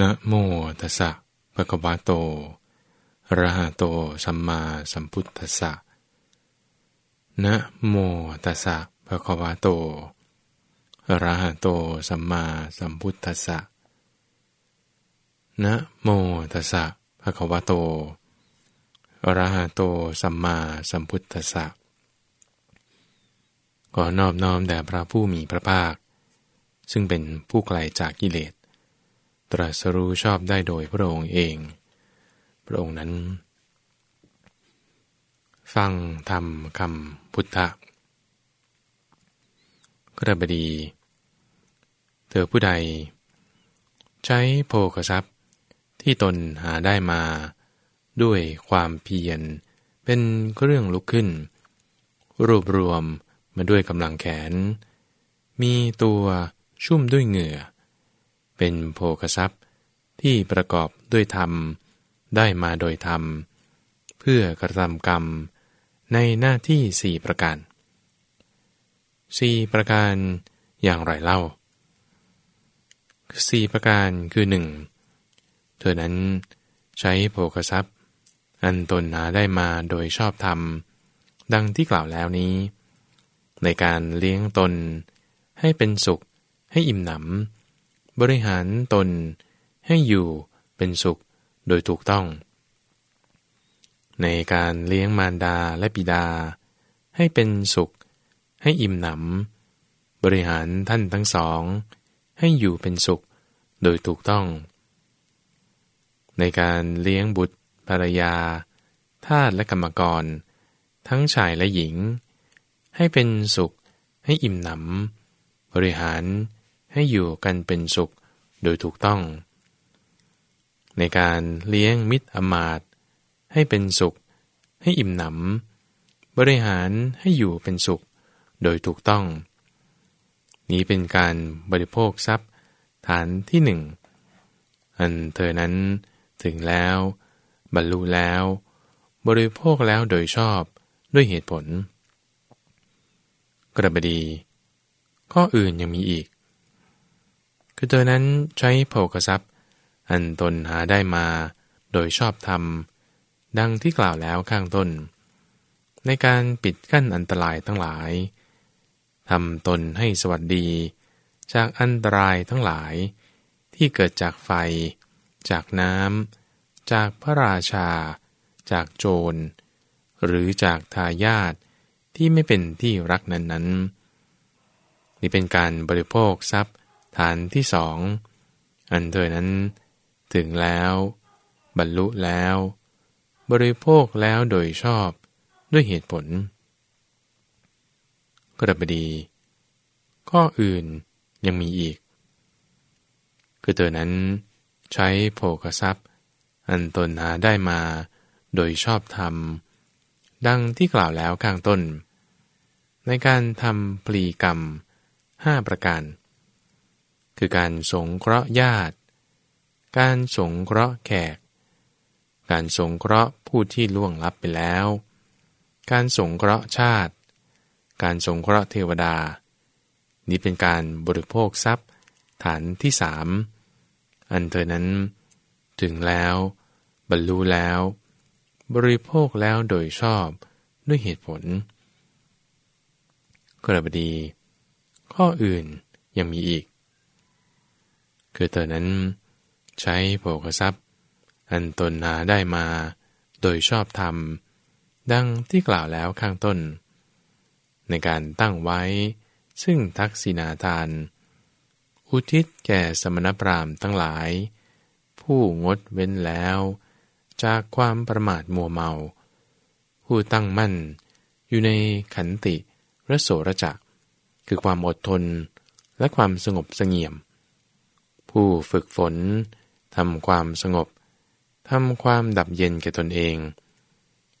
นะโมตัสสะภะคะวะโตอระหะโตสัมมาสัมพุทธัสสะนะโมตัสสะภะคะวะโตอระหะโตสัมมาสัมพุทธัสสะนะโมตัสสะภะคะวะโตอระหะโตสัมมาสัมพุทธัสสะขอนอบน้อมแด่พระผู้มีพระภาค ซึ่งเป็นผู้ไกลจากกิเลส ตรัสรู้ชอบได้โดยพระองค์เอง พระองค์นั้น ฟังธรรมคำพุทธะกระบดี เธอผู้ใด ใช้โภกทรัพย์ที่ตนหาได้มา ด้วยความเพียรเป็นเครื่องลุกขึ้น รวบรวมมาด้วยกำลังแขน มีตัวชุ่มด้วยเหงื่อ เป็นโภคทรัพย์ที่ประกอบด้วยธรรม ได้มาโดยธรรม เพื่อกระทำกรรม ในหน้าที่สี่ประการสี่ประการอย่างไรเล่าสี่ประการคือหนึ่งเธอนั้นใช้โภคทรัพย์ อันตนหาได้มาโดยชอบธรรม ดังที่กล่าวแล้วนี้ ในการเลี้ยงตน ให้เป็นสุข ให้อิ่มหนำ บริหารตนให้อยู่เป็นสุขโดยถูกต้อง ในการเลี้ยงมารดาและบิดา ให้เป็นสุข ให้อิ่มหนำบริหารท่านทั้งสอง ให้อยู่เป็นสุขโดยถูกต้อง ในการเลี้ยงบุตรภรรยา ทาสและกรรมกร ทั้งชายและหญิง ให้เป็นสุข ให้อิ่มหนำบริหาร ให้อยู่กันเป็นสุขโดยถูกต้อง ในการเลี้ยงมิตรอมาตให้เป็นสุข ให้อิ่มหนำบริหารให้อยู่เป็นสุขโดยถูกต้อง นี้เป็นการบริโภคทรัพย์ฐานที่หนึ่งอันเธอนั้นถึงแล้ว บรรลุแล้ว บริโภคแล้วโดยชอบด้วยเหตุผล กระบดี ข้ออื่นยังมีอีก คือเธอนั้นใช้โภกทรัพย์อันตนหาได้มาโดยชอบธรรม ดังที่กล่าวแล้วข้างต้น ในการปิดกั้นอันตรายทั้งหลายทำตนให้สวัสดี จากอันตรายทั้งหลาย ที่เกิดจากไฟ จากน้ำจากพระราชา จากโจร หรือจากทายาทที่ไม่เป็นที่รักนั้นๆ นี่เป็นการบริโภคทรัพย์ ฐานที่สอง อันเธอนั้น ถึงแล้ว บรรลุแล้ว บริโภคแล้วโดยชอบด้วยเหตุผล กระบดี ข้ออื่นยังมีอีก คือเธอนั้นใช้โภกทรัพย์ อันตนหาได้มาโดยชอบธรรม ดังที่กล่าวแล้วข้างต้น ในการทำปลีกรรมห้าประการ คือการสงเคราะห์ญาติ การสงเคราะห์แขก การสงเคราะห์ผู้ที่ล่วงลับไปแล้ว การสงเคราะห์ชาติ การสงเคราะห์เทวดา นี้เป็นการบริโภคทรัพย์ ฐานที่สามอันเธอนั้น ถึงแล้ว บรรลุแล้ว บริโภคแล้วโดยชอบด้วยเหตุผลกระบดี ข้ออื่นยังมีอีก คือเธอนั้นใช้โภคทรัพย์ อันตนหาได้มาโดยชอบธรรม ดังที่กล่าวแล้วข้างต้น ในการตั้งไว้ ซึ่งทักษิณาทาน อุทิศแก่สมณพราหมณ์ทั้งหลาย ผู้งดเว้นแล้ว จากความประมาทมัวเมา ผู้ตั้งมั่นอยู่ในขันติระโสระจักคือความอดทนและความสงบสงเงียม ผู้ฝึกฝนทำความสงบทำความดับเย็นแก่ตนเอง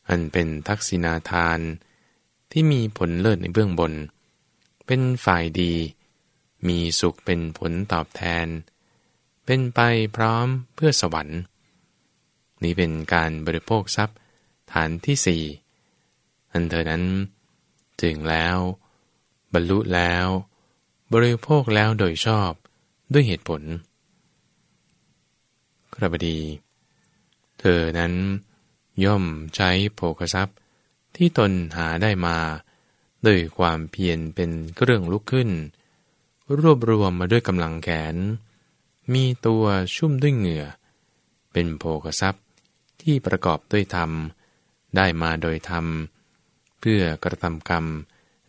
อันเป็นทักษิณาทาน ที่มีผลเลิศในเบื้องบน เป็นฝ่ายดี มีสุขเป็นผลตอบแทน เป็นไปพร้อมเพื่อสวรรค์ นี้เป็นการบริโภคทรัพย์ฐานที่สี่อันเธอนั้น ถึงแล้ว บรรลุแล้ว บริโภคแล้วโดยชอบด้วยเหตุผล กระบดี เธอนั้นย่อมใช้โภคทรัพย์ที่ตนหาได้มา ด้วยความเพียรเป็นเครื่องลุกขึ้น รวบรวมมาด้วยกำลังแขน มีตัวชุ่มด้วยเหงื่อ เป็นโภคทรัพย์ที่ประกอบด้วยธรรม ได้มาโดยธรรม เพื่อกระทำกรรม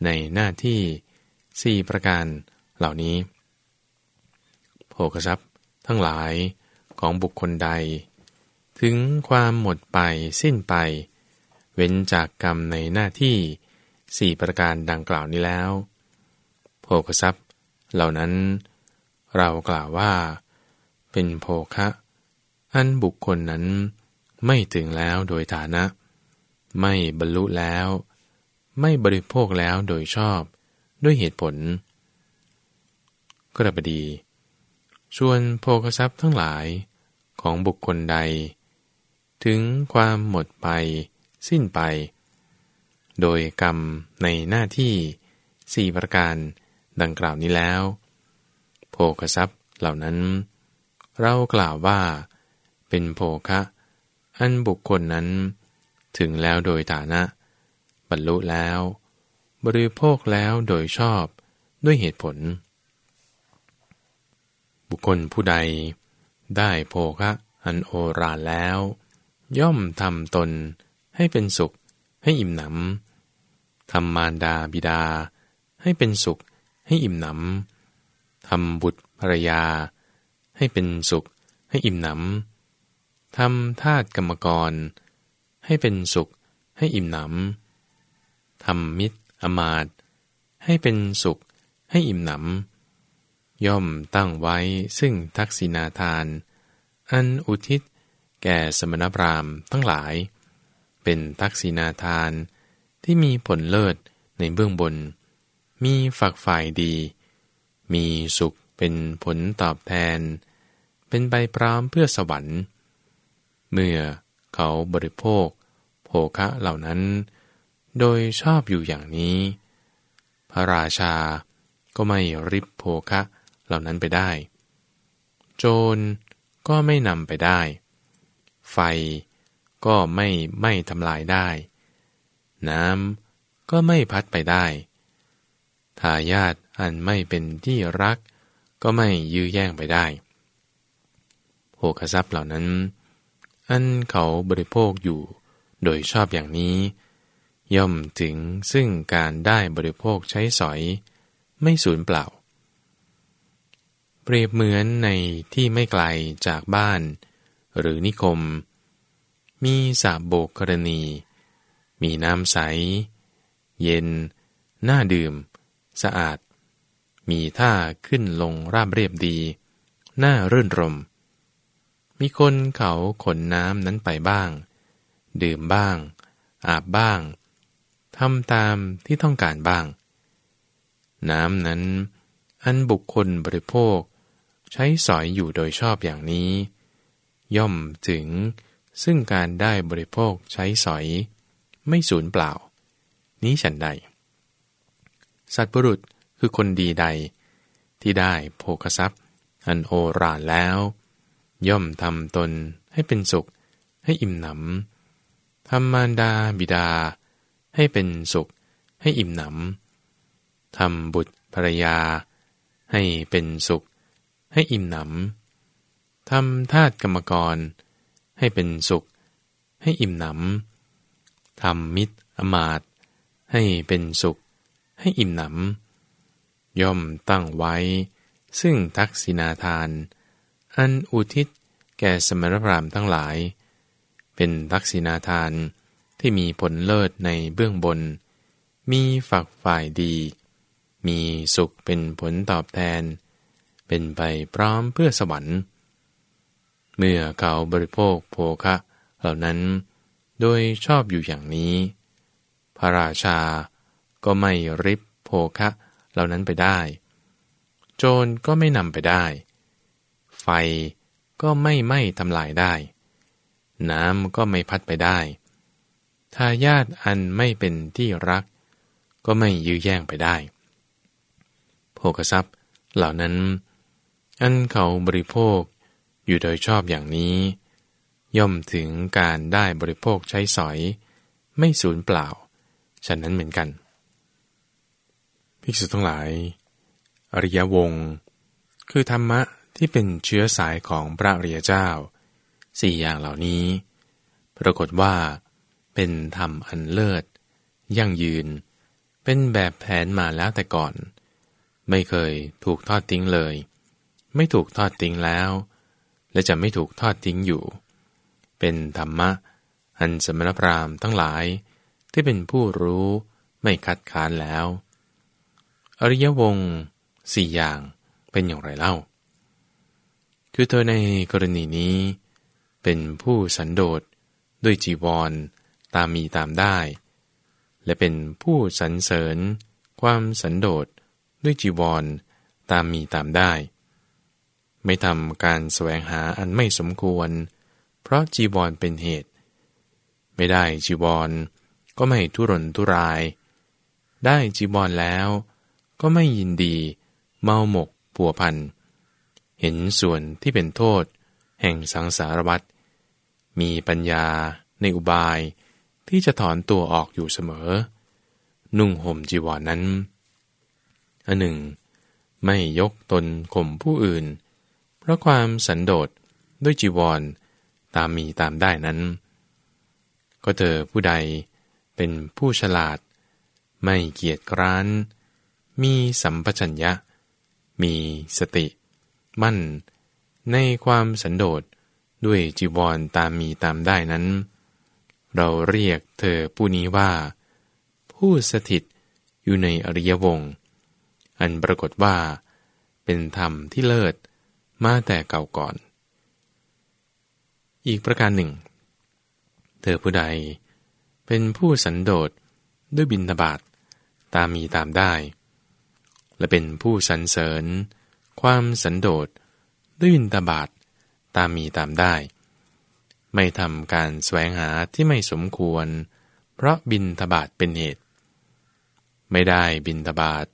ในหน้าที่สี่ประการเหล่านี้โภคทรัพย์ทั้งหลาย ของบุคคลใด ถึงความหมดไปสิ้นไป เว้นจากกรรมในหน้าที่สี่ประการดังกล่าวนี้แล้วโภคทรัพย์ เหล่านั้น เรากล่าวว่า เป็นโภคะ อันบุคคลนั้นไม่ถึงแล้วโดยฐานะ ไม่บรรลุแล้ว ไม่บริโภคแล้วโดยชอบด้วยเหตุผลกระบดี ส่วนโภคทรัพย์ทั้งหลาย ของบุคคลใด ถึงความหมดไปสิ้นไป โดยกรรมในหน้าที่สี่ประการดังกล่าวนี้แล้ว โภคทรัพย์เหล่านั้น เรากล่าวว่าเป็นโภคะ อันบุคคลนั้น ถึงแล้วโดยฐานะ บรรลุแล้ว บริโภคแล้วโดยชอบด้วยเหตุผล บุคคลผู้ใด ได้โภคะอันโอราแล้ว ย่อมทำตนให้เป็นสุขให้อิ่มหนำทำมารดาบิดา ให้เป็นสุขให้อิ่มหนำทำบุตรภรรยา ให้เป็นสุขให้อิ่มหนำทำทาตกรรมกร ให้เป็นสุขให้อิ่มหนำทำมิตรอมาตให้เป็นสุขให้อิ่มหนำ ย่อมตั้งไว้ซึ่งทักษิณาทาน อันอุทิศ แก่สมณพราหมณ์ทั้งหลาย เป็นทักษิณาทานที่มีผลเลิศในเบื้องบน มีฝักฝ่ายดี มีสุขเป็นผลตอบแทน เป็นใบพร้อมเพื่อสวรรค์ เมื่อเขาบริโภคโภคะเหล่านั้น โดยชอบอยู่อย่างนี้ พระราชาก็ไม่ริบโภคะ เหล่านั้นไปได้ โจรก็ไม่นำไปได้ ไฟก็ไม่ไม่ทำลายได้ น้ำก็ไม่พัดไปได้ทายาทอันไม่เป็นที่รัก ก็ไม่ยื้อแย่งไปได้โภคทรัพย์เหล่านั้น อันเขาบริโภคอยู่โดยชอบอย่างนี้ ย่อมถึงซึ่งการได้บริโภคใช้สอย ไม่สูญเปล่า เปรียบเหมือนในที่ไม่ไกลจากบ้าน หรือนิคม มีสาบโบกกรณี มีน้ำใส เย็น น่าดื่ม สะอาด มีท่าขึ้นลงราบเรียบดี น่ารื่นรม มีคนเขาขนน้ำนั้นไปบ้าง ดื่มบ้าง อาบบ้างทำตามที่ต้องการบ้าง น้ำนั้นอันบุคคลบริโภค ใช้สอยอยู่โดยชอบอย่างนี้ ย่อมถึงซึ่งการได้บริโภคใช้สอย ไม่สูญเปล่า นี้ฉันใด สัตว์บุรุษคือคนดีใด ที่ได้โภคทรัพย์ อันโอราแล้ว ย่อมทำตนให้เป็นสุข ให้อิ่มหนำทำมารดาบิดา ให้เป็นสุข ให้อิ่มหนำทำบุตรภรรยา ให้เป็นสุข ให้อิ่มหนำทำทาตุกรรมกร ให้เป็นสุข ให้อิ่มหนำทำมิตรอมาตให้เป็นสุข ให้อิ่มหนำย่อมตั้งไว้ ซึ่งทักษิณาทาน อันอุทิศแก่สมรพรามทั้งหลาย เป็นทักษิณาทานที่มีผลเลิศในเบื้องบน มีฝักฝ่ายดี มีสุขเป็นผลตอบแทน เป็นไปพร้อมเพื่อสวรรค์ เมื่อเขาบริโภคโภคะเหล่านั้น โดยชอบอยู่อย่างนี้ พระราชาก็ไม่ริบโภคะเหล่านั้นไปได้ โจรก็ไม่นำไปได้ ไฟก็ไม่ไหม้ทำลายได้ น้ำก็ไม่พัดไปได้ทายาทอันไม่เป็นที่รัก ก็ไม่ยื้อแย่งไปได้ โภคทรัพย์เหล่านั้น อันเขาบริโภคอยู่โดยชอบอย่างนี้ ย่อมถึงการได้บริโภคใช้สอย ไม่สูญเปล่า ฉะนั้นเหมือนกัน ภิกษุทั้งหลาย อริยวง คือธรรมะที่เป็นเชื้อสายของพระอริยเจ้าสี่อย่างเหล่านี้ ปรากฏว่า เป็นธรรมอันเลิศ ยั่งยืน เป็นแบบแผนมาแล้วแต่ก่อน ไม่เคยถูกทอดทิ้งเลย ไม่ถูกทอดทิ้งแล้ว และจะไม่ถูกทอดทิ้งอยู่ เป็นธรรมะ อันสมณพราหมณ์ทั้งหลาย ที่เป็นผู้รู้ไม่คัดค้านแล้ว อริยวงศ์สี่อย่างเป็นอย่างไรเล่า คือเธอในกรณีนี้ เป็นผู้สันโดษด้วยจีวรตามมีตามได้ และเป็นผู้สรรเสริญความสันโดษด้วยจีวรตามมีตามได้ ไม่ทำการแสวงหาอันไม่สมควร เพราะจีวรเป็นเหตุ ไม่ได้จีวร ก็ไม่ทุรนทุราย ได้จีวรแล้ว ก็ไม่ยินดี เมาหมกปัวพัน เห็นส่วนที่เป็นโทษ แห่งสังสารวัตมีปัญญาในอุบายที่จะถอนตัวออกอยู่เสมอ นุ่งห่มจีวรนนั้นอันหนึ่ง ไม่ยกตนข่มผู้อื่น ราะความสันโดษด้วยจีวรตามมีตามได้นั้น ก็เธอผู้ใดเป็นผู้ฉลาด ไม่เกียจคร้าน มีสัมปชัญญะ มีสติ มั่น ในความสันโดษด้วยจีวรตามมีตามได้นั้น เราเรียกเธอผู้นี้ว่า ผู้สถิตอยู่ในอริยวงศ์อันปรากฏว่า เป็นธรรมที่เลิศ มาแต่เก่าก่อน อีกประการหนึ่ง เธอผู้ใดเป็นผู้สันโดษด้วยบินทบาทตามมีตามได้ และเป็นผู้สรรเสริญ ความสันโดษด้วยบินทบาทตามมีตามได้ ไม่ทำการแสวงหาที่ไม่สมควร เพราะบินทบาทเป็นเหตุ ไม่ได้บินทบาท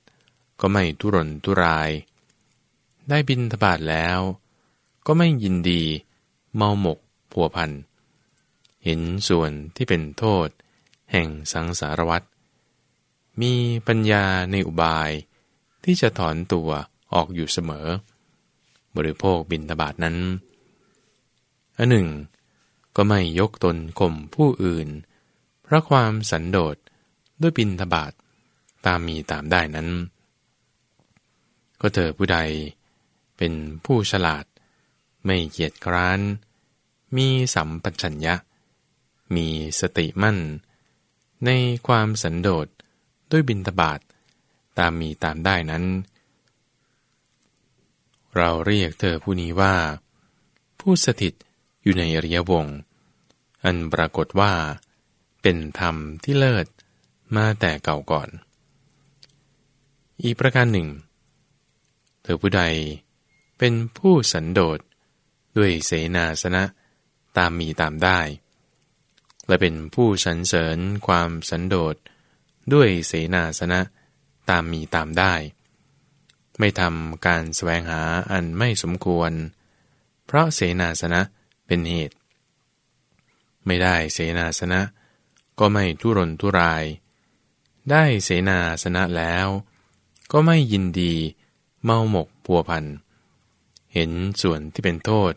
ก็ไม่ทุรนทุราย ได้บินทบาทแล้ว ก็ไม่ยินดี เมาหมกผัวพัน เห็นส่วนที่เป็นโทษ แห่งสังสารวัตรมีปัญญาในอุบายที่จะถอนตัวออกอยู่เสมอ บริโภคบินทบาทนั้นอันหนึ่ง ก็ไม่ยกตนข่มผู้อื่น เพราะความสันโดษด้วยบินทบาทตามมีตามได้นั้น ก็เธอผู้ใด เป็นผู้ฉลาด ไม่เกียจคร้าน มีสัมปชัญญะ มีสติมั่น ในความสันโดษด้วยบินทบาทตามมีตามได้นั้น เราเรียกเธอผู้นี้ว่า ผู้สถิตอยู่ในอริยวง อันปรากฏว่า เป็นธรรมที่เลิศมาแต่เก่าก่อน อีกประการหนึ่ง เธอผู้ใด เป็นผู้สันโดษ ด้วยเสนาสนะตามมีตามได้ และเป็นผู้สรรเสริญความสันโดษ ด้วยเสนาสนะตามมีตามได้ ไม่ทำการแสวงหาอันไม่สมควร เพราะเสนาสนะเป็นเหตุ ไม่ได้เสนาสนะ ก็ไม่ทุรนทุราย ได้เสนาสนะแล้ว ก็ไม่ยินดีเมาหมกปัวพัน เห็นส่วนที่เป็นโทษ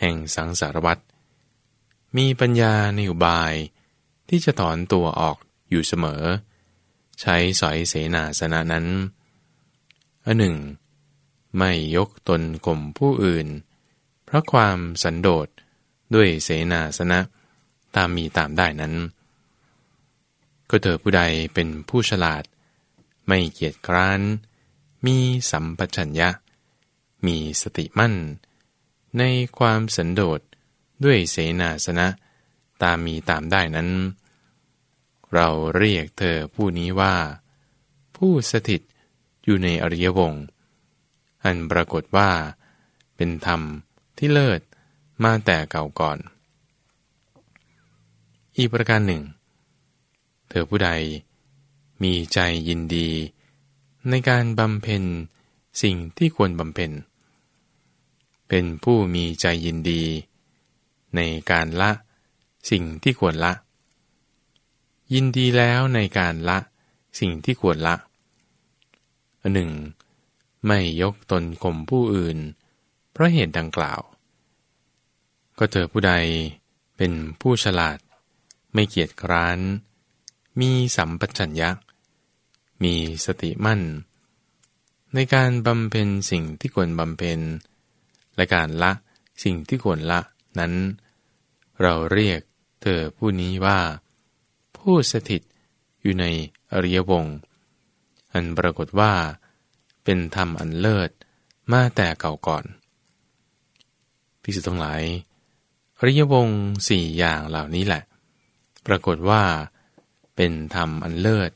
แห่งสังสารวัตรมีปัญญาในอุบายที่จะถอนตัวออกอยู่เสมอ ใช้สอยเสนาสนะนั้นอันหนึ่ง ไม่ยกตนข่มผู้อื่น เพราะความสันโดษด้วยเสนาสนะตามมีตามได้นั้น ก็เธอผู้ใดเป็นผู้ฉลาด ไม่เกียจคร้าน มีสัมปชัญญะ มีสติมั่น ในความสันโดษด้วยเสนาสนะ ตามมีตามได้นั้น เราเรียกเธอผู้นี้ว่า ผู้สถิตอยู่ในอริยวงศ์อันปรากฏว่า เป็นธรรมที่เลิศมาแต่เก่าก่อน อีกประการหนึ่ง เธอผู้ใดมีใจยินดี ในการบำเพ็ญสิ่งที่ควรบำเพ็ญ เป็นผู้มีใจยินดี ในการละสิ่งที่ควรละ ยินดีแล้วในการละสิ่งที่ควรละหนึ่งไม่ยกตนข่มผู้อื่น เพราะเหตุดังกล่าว ก็เจอผู้ใดเป็นผู้ฉลาด ไม่เกียจคร้าน มีสัมปชัญญะ มีสติมั่น ในการบำเพ็ญสิ่งที่ควรบำเพ็ญ และการละสิ่งที่ควรละนั้น เราเรียกเธอผู้นี้ว่า ผู้สถิตอยู่ในอริยวง อันปรากฏว่า เป็นธรรมอันเลิศมาแต่เก่าก่อนพิสุทั้งหลายอริยวงสี่อย่างเหล่านี้แหละ ปรากฏว่า เป็นธรรมอันเลิศ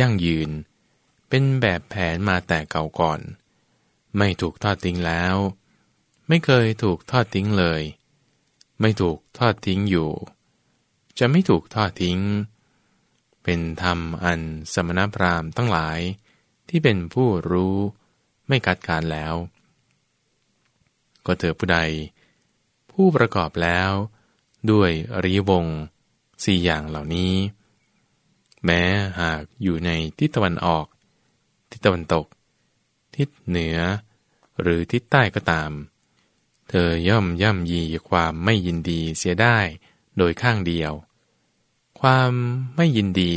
ยั่งยืน เป็นแบบแผนมาแต่เก่าก่อน ไม่ถูกทอดทิ้งแล้ว ไม่เคยถูกทอดทิ้งเลย ไม่ถูกทอดทิ้งอยู่ จะไม่ถูกทอดทิ้ง เป็นธรรมอันสมณพราหมณ์ทั้งหลาย ที่เป็นผู้รู้ไม่กัดการแล้ว ก็เธอผู้ใด ผู้ประกอบแล้ว ด้วยอริยวงสี่อย่างเหล่านี้ แม้หากอยู่ในทิศตะวันออก ทิศตะวันตก ทิศเหนือ หรือทิศใต้ก็ตาม ธอย่อมย่ำยีความไม่ยินดีเสียได้โดยข้างเดียว ความไม่ยินดี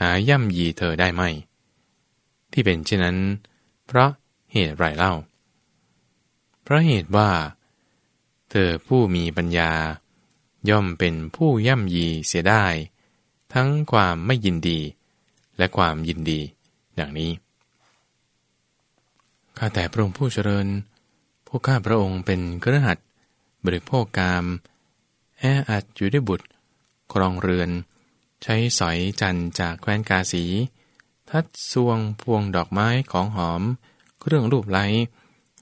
หาย่ำยีเธอได้ไหม ที่เป็นเช่นนั้น เพราะเหตุไรเล่า เพราะเหตุว่า เธอผู้มีปัญญา ย่อมเป็นผู้ย่ำยีเสียได้ ทั้งความไม่ยินดี และความยินดี อย่างนี้ ข้าแต่พระองค์ผู้เจริญ พวกข้าพระองค์เป็นกระหัตบริโภคกาม แออัดอยู่ด้วยบุตร ครองเรือน ใช้สอยจันจากแคว้นกาสี ทัดสวงพวงดอกไม้ของหอม เครื่องรูปไล้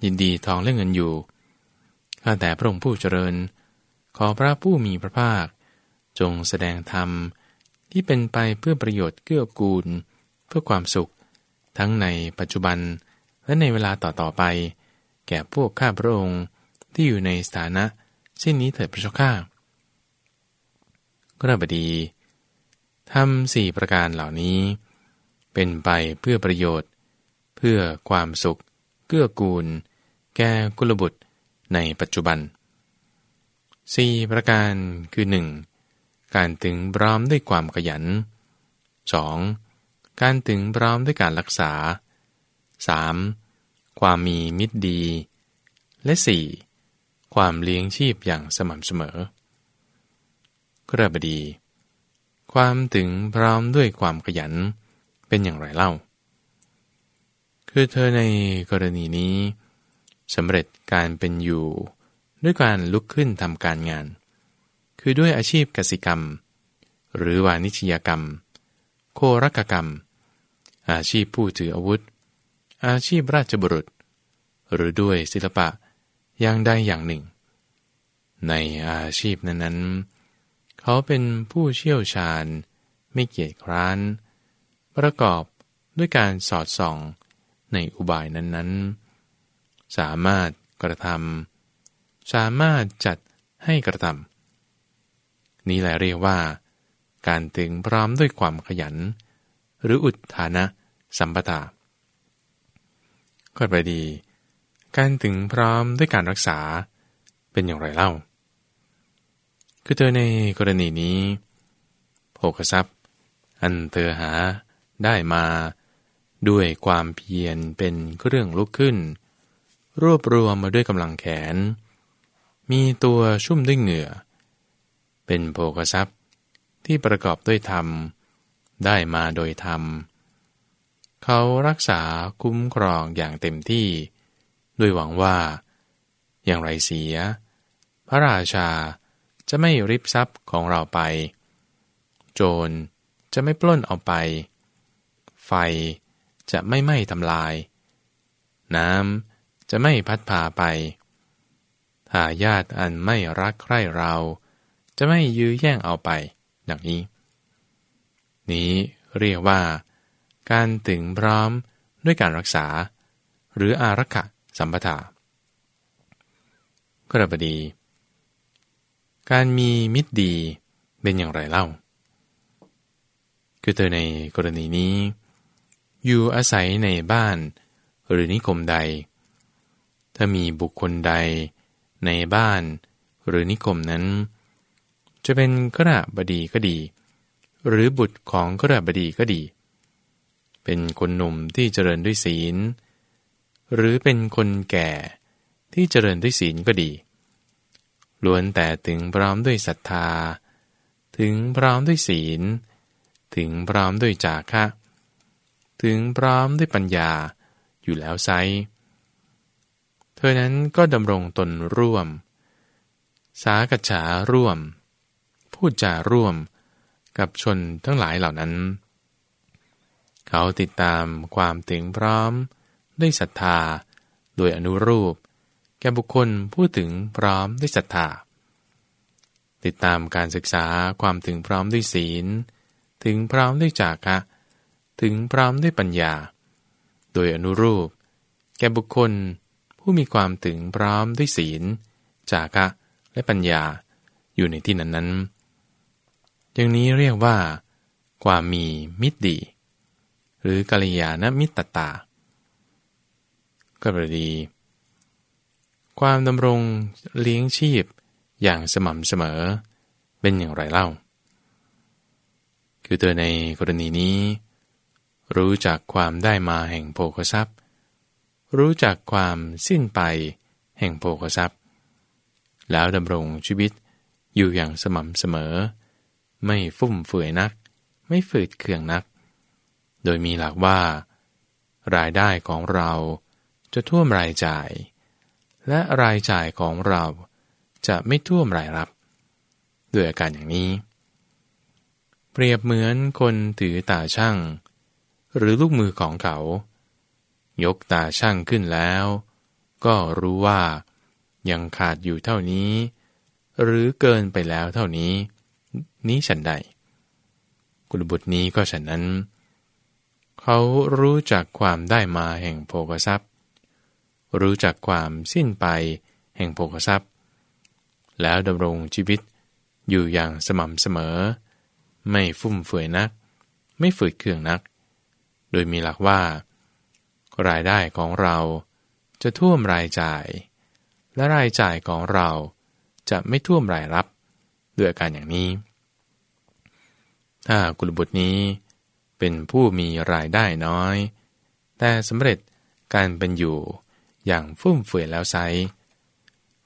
ยินดีทองและเงินอยู่ ข้าแต่พระองค์ผู้เจริญ ขอพระผู้มีพระภาค จงแสดงธรรม ที่เป็นไปเพื่อประโยชน์เกื้อกูล เพื่อความสุข ทั้งในปัจจุบันและในเวลาต่อๆไป แก่พวกข้าพระองค์ที่อยู่ในสถานะเช่นนี้เถิดพระเจ้าข้าก็ระบดีทำสี่ประการเหล่านี้ เป็นไปเพื่อประโยชน์ เพื่อความสุข เกื้อกูล แก่กุลบุตรในปัจจุบัน 4. ประการคือ 1. การถึงพร้อมด้วยความขยัน 2. การถึงพร้อมด้วยการรักษา 3. ความมีมิตรดี และ 4. ความเลี้ยงชีพอย่างสม่ำเสมอกระบดี ความถึงพร้อมด้วยความขยันเป็นอย่างไรเล่า คือเธอในกรณีนี้สำเร็จการเป็นอยู่ ด้วยการลุกขึ้นทำการงาน คือด้วยอาชีพกสิกรรม หรือวานิชยกรรม โครักกรรม อาชีพผู้ถืออาวุธ อาชีพราชบุรุษ หรือด้วยศิลปะอย่างใดอย่างหนึ่ง ในอาชีพนั้นๆ เขาเป็นผู้เชี่ยวชาญ ไม่เกียจคร้าน ประกอบด้วยการสอดส่องในอุบายนั้นๆ สามารถกระทำสามารถจัดให้กระทำนี้แหละเรียกว่า การถึงพร้อมด้วยความขยัน หรืออุทานะสัมปทา ก็ไปดี การถึงพร้อมด้วยการรักษาเป็นอย่างไรเล่า คือเธอในกรณีนี้โภคทรัพย์ อันเธอหาได้มาด้วยความเพียรเป็นเครื่องลุกขึ้น รวบรวมมาด้วยกำลังแขน มีตัวชุ่มด้วยเหงื่อ เป็นโภคทรัพย์ที่ประกอบด้วยธรรม ได้มาโดยธรรมเเขารักษาคุ้มครองอย่างเต็มที่ ด้วยหวังว่า อย่างไรเสีย พระราชาจะไม่ริบทรัพย์ของเราไป โจรจะไม่ปล้นเอาไป ไฟจะไม่ไหม้ทำลาย น้ำจะไม่พัดพาไปถ้าญาติอันไม่รักใคร่เรา จะไม่ยื้อแย่งเอาไป ดังนี้ นี้เรียกว่า การถึงพร้อมด้วยการรักษา หรืออารักขะสัมปทากระบดี การมีมิตรดีเป็นอย่างไรเล่า คือเธอในกรณีนี้ อยู่อาศัยในบ้าน หรือนิคมใด ถ้ามีบุคคลใด ในบ้านหรือนิคมนั้น จะเป็นกระบดีก็ดี หรือบุตรของกระบดีก็ดี เป็นคนหนุ่มที่เจริญด้วยศีล หรือเป็นคนแก่ที่เจริญด้วยศีลก็ดีล้วนแต่ถึงพร้อมด้วยศรัทธา ถึงพร้อมด้วยศีล ถึงพร้อมด้วยจาคะ ถึงพร้อมด้วยปัญญาอยู่แล้วไซเธอนั้นก็ดำรงตนร่วม สากัจฉาร่วม พูดจาร่วม กับชนทั้งหลายเหล่านั้น เขาติดตามความถึงพร้อม ด้วยศรัทธา โดยอนุรูป แก่บุคคลพูดถึงพร้อมด้วยศรัทธา ติดตามการศึกษาความถึงพร้อมด้วยศีล ถึงพร้อมด้วยจากะถึงพร้อมด้วยปัญญา โดยอนุรูป แก่บุคคลผู้มีความถึงพร้อมด้วยศีล จากะและปัญญาอยู่ในที่นั้นนั้นอย่างนี้เรียกว่า ความมีมิตรดี หรือกัลยาณมิตรตา ก็ประดี ความดำรงเลี้ยงชีพอย่างสม่ำเสมอเป็นอย่างไรเล่า คือเธอในกรณีนี้ รู้จักความได้มาแห่งโภคทรัพย์ รู้จักความสิ้นไปแห่งโภคทรัพย์ แล้วดำรงชีวิตอยู่อย่างสม่ำเสมอ ไม่ฟุ่มเฟือยนัก ไม่ฝืดเคืองนัก โดยมีหลักว่า รายได้ของเราจะท่วมรายจ่าย และรายจ่ายของเราจะไม่ท่วมรายรับด้วยอาการอย่างนี้ เปรียบเหมือนคนถือตาช่างหรือลูกมือของเขา ยกตาช่างขึ้นแล้ว ก็รู้ว่ายังขาดอยู่เท่านี้ หรือเกินไปแล้วเท่านี้ นี้ฉันใด กุลบุตรนี้ก็ฉันนั้น เขารู้จักความได้มาแห่งโภกทรัพย์ รู้จักความสิ้นไปแห่งโภกทรัพย์ แล้วดำรงชีวิตอยู่อย่างสม่ำเสมอ ไม่ฟุ่มเฟือยนัก ไม่ฝืดเคืองนัก โดยมีหลักว่า รายได้ของเราจะท่วมรายจ่าย และรายจ่ายของเราจะไม่ท่วมรายรับด้วยอาการอย่างนี้ ถ้ากุลบุตรนี้ เป็นผู้มีรายได้น้อย แต่สำเร็จการเป็นอยู่อย่างฟุ่มเฟือยแล้วไซ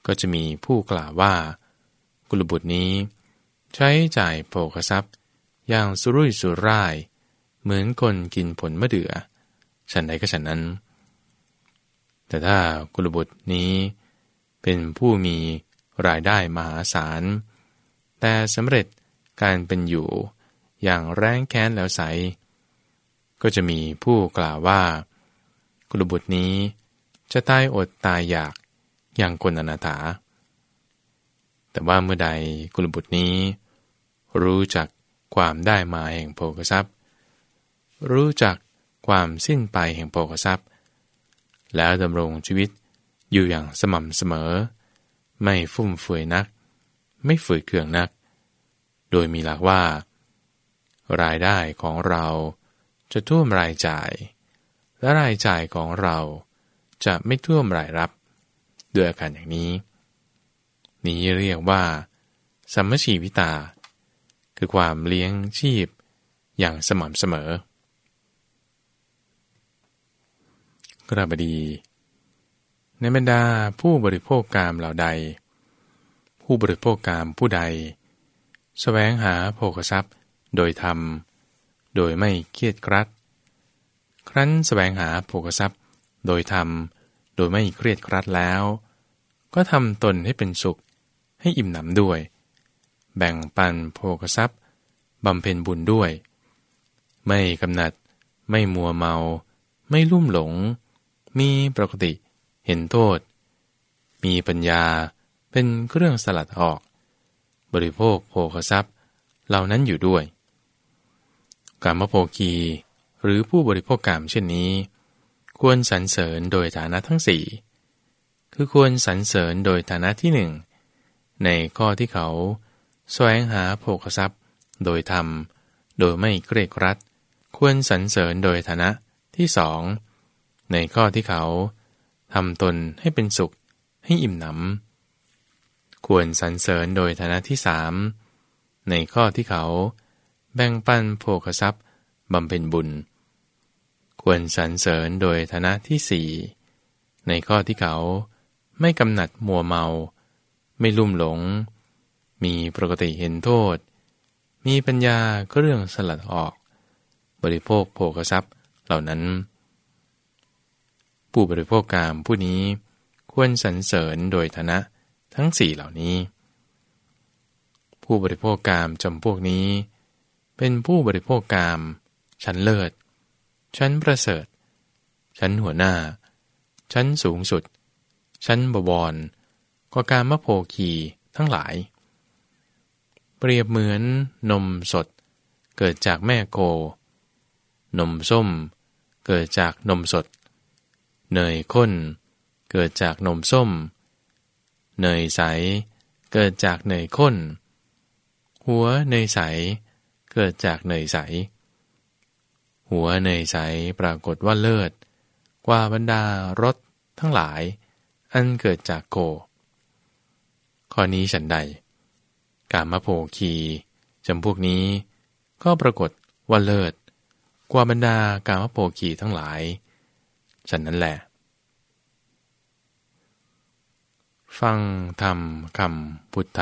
ก็จะมีผู้กล่าวว่า กุลบุตรนี้ ใช้จ่ายโภคทรัพย์อย่างสุรุ่ยสุร่าย เหมือนคนกินผลมะเดื่อฉันใดก็ฉันนั้น แต่ถ้ากุลบุตรนี้เป็นผู้มีรายได้มหาศาล แต่สำเร็จการเป็นอยู่อย่างแรงแค้นแล้วใส ก็จะมีผู้กล่าวว่า กุลบุตรนี้ จะตายอดตายอยากอย่างคนอนาถา แต่ว่าเมื่อใดกุลบุตรนี้ รู้จักความได้มาแห่งโภกทรัพย์ รู้จักความสิ้นไปแห่งโภกทรัพย์ แล้วดำรงชีวิตอยู่อย่างสม่ำเสมอ ไม่ฟุ่มเฟือยนัก ไม่ฝืดเคืองนัก โดยมีหลักว่า รายได้ของเรา จะท่วมรายจ่าย และรายจ่ายของเราจะไม่ท่วมรายรับ ด้วยอาการอย่างนี้ นี้เรียกว่า สัมมชีวิตา คือความเลี้ยงชีพอย่างสม่ำเสมอกระบดี ในบรรดาผู้บริโภคกามเหล่าใด ผู้บริโภคกามผู้ใดสแสวงหาโภคทรัพย์โดยทำ โดยไม่เครียดครัด ครั้นสแสวงหาโภกทรัพย์ โดยทำโดยไม่เครียดครัดแล้ว ก็ทำตนให้เป็นสุข ให้อิ่มหนำด้วย แบ่งปันโภกทรัพย์บำเพ็ญบุญด้วย ไม่กำหนัด ไม่มัวเมา ไม่ลุ่มหลง มีปกติ เห็นโทษ มีปัญญาเป็นเครื่องสลัดออก บริโภคโภคทรัพย์เหล่านั้นอยู่ด้วย กามโภคี หรือผู้บริโภคกามเช่นนี้ ควรสรรเสริญโดยฐานะทั้งสี่คือควรสรรเสริญโดยฐานะที่หนึ่งในข้อที่เขา แสวงหาโภคทรัพย์ โดยธรรม โดยไม่เกรกรัด ควรสรรเสริญโดยฐานะที่สองในข้อที่เขาทำตนให้เป็นสุขให้อิ่มหนำควรสรรเสริญโดยฐานะที่สามในข้อที่เขา แบ่งปันโภคทรัพย์บำเพ็ญบุญ ควรสรรเสริญโดยฐานะที่สี่ในข้อที่เขาไม่กำหนัดมัวเมา ไม่ลุ่มหลง มีปกติเห็นโทษ มีปัญญาก็เรื่องสลัดออก บริโภคโภคทรัพย์เหล่านั้น ผู้บริโภคกามผู้นี้ควรสรรเสริญโดยฐานะทั้งสี่เหล่านี้ ผู้บริโภคกามจำพวกนี้ เป็นผู้บริโภคกาม ชั้นเลิศ ชั้นประเสริฐ ชั้นหัวหน้า ชั้นสูงสุด ชั้นบวร ก็การมะโพคีทั้งหลาย เปรียบเหมือนนมสด เกิดจากแม่โก นมส้ม เกิดจากนมสด เนยข้น เกิดจากนมส้ม เนยใส เกิดจากเนยข้น หัวเนยใสเเกิดจากเนยใส หัวเนยใสปรากฏว่าเลิศ กว่าบรรดารสทั้งหลาย อันเกิดจากโก ข้อนี้ฉันใด กามโภคีจำพวกนี้ ก็ปรากฏว่าเลิศ กว่าบรรดากามโภคีทั้งหลาย ฉันนั้นแหละ ฟังธรรมคำพุทธ